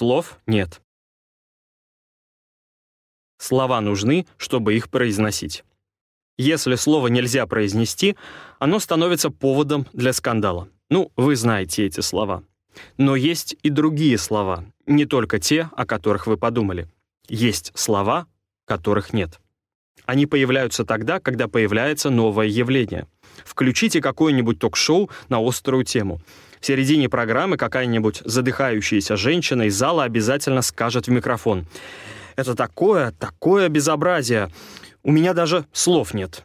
слов нет. Слова нужны, чтобы их произносить. Если слово нельзя произнести, оно становится поводом для скандала. Ну, вы знаете эти слова. Но есть и другие слова, не только те, о которых вы подумали. Есть слова, которых нет. Они появляются тогда, когда появляется новое явление. Включите какое-нибудь ток-шоу на острую тему. В середине программы какая-нибудь задыхающаяся женщина из зала обязательно скажет в микрофон. «Это такое, такое безобразие! У меня даже слов нет».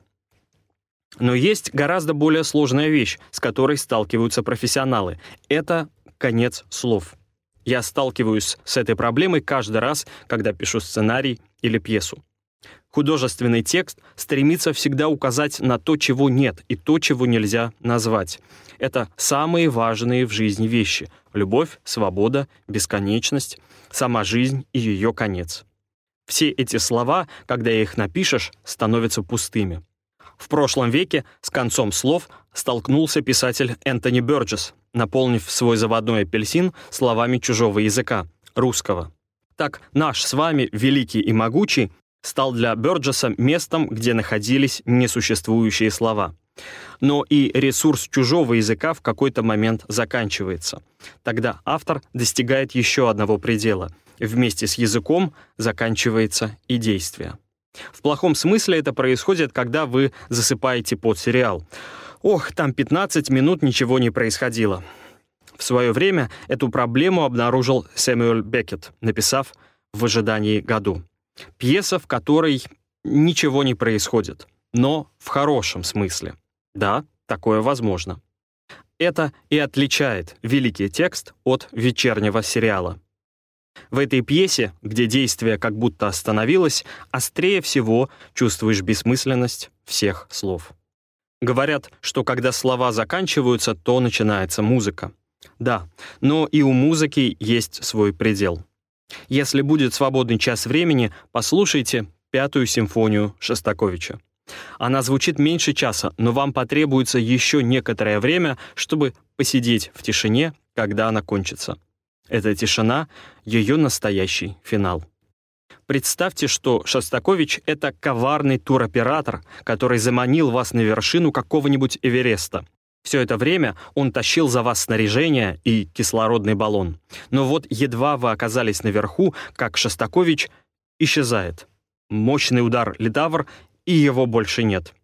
Но есть гораздо более сложная вещь, с которой сталкиваются профессионалы. Это конец слов. Я сталкиваюсь с этой проблемой каждый раз, когда пишу сценарий или пьесу. Художественный текст стремится всегда указать на то, чего нет, и то, чего нельзя назвать. Это самые важные в жизни вещи — любовь, свобода, бесконечность, сама жизнь и ее конец. Все эти слова, когда их напишешь, становятся пустыми. В прошлом веке с концом слов столкнулся писатель Энтони Бёрджес, наполнив свой заводной апельсин словами чужого языка, русского. Так наш с вами, великий и могучий, стал для Бёрджеса местом, где находились несуществующие слова. Но и ресурс чужого языка в какой-то момент заканчивается. Тогда автор достигает еще одного предела. Вместе с языком заканчивается и действие. В плохом смысле это происходит, когда вы засыпаете под сериал. Ох, там 15 минут ничего не происходило. В свое время эту проблему обнаружил Сэмюэль Беккет, написав «В ожидании году». Пьеса, в которой ничего не происходит, но в хорошем смысле. Да, такое возможно. Это и отличает великий текст от вечернего сериала. В этой пьесе, где действие как будто остановилось, острее всего чувствуешь бессмысленность всех слов. Говорят, что когда слова заканчиваются, то начинается музыка. Да, но и у музыки есть свой предел. Если будет свободный час времени, послушайте пятую симфонию Шостаковича. Она звучит меньше часа, но вам потребуется еще некоторое время, чтобы посидеть в тишине, когда она кончится. Эта тишина — ее настоящий финал. Представьте, что Шостакович — это коварный туроператор, который заманил вас на вершину какого-нибудь Эвереста. Все это время он тащил за вас снаряжение и кислородный баллон. Но вот едва вы оказались наверху, как Шостакович исчезает. Мощный удар литавр, и его больше нет.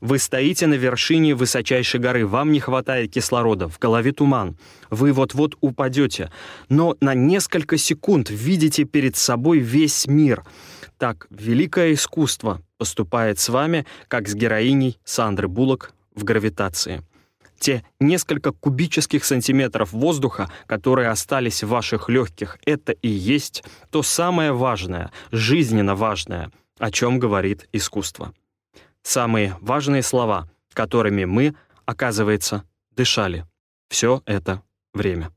Вы стоите на вершине высочайшей горы, вам не хватает кислорода, в голове туман. Вы вот-вот упадете, но на несколько секунд видите перед собой весь мир. Так великое искусство поступает с вами, как с героиней Сандры Буллок в «Гравитации». Те несколько кубических сантиметров воздуха, которые остались в ваших легких, это и есть то самое важное, жизненно важное, о чем говорит искусство. Самые важные слова, которыми мы, оказывается, дышали. Все это время.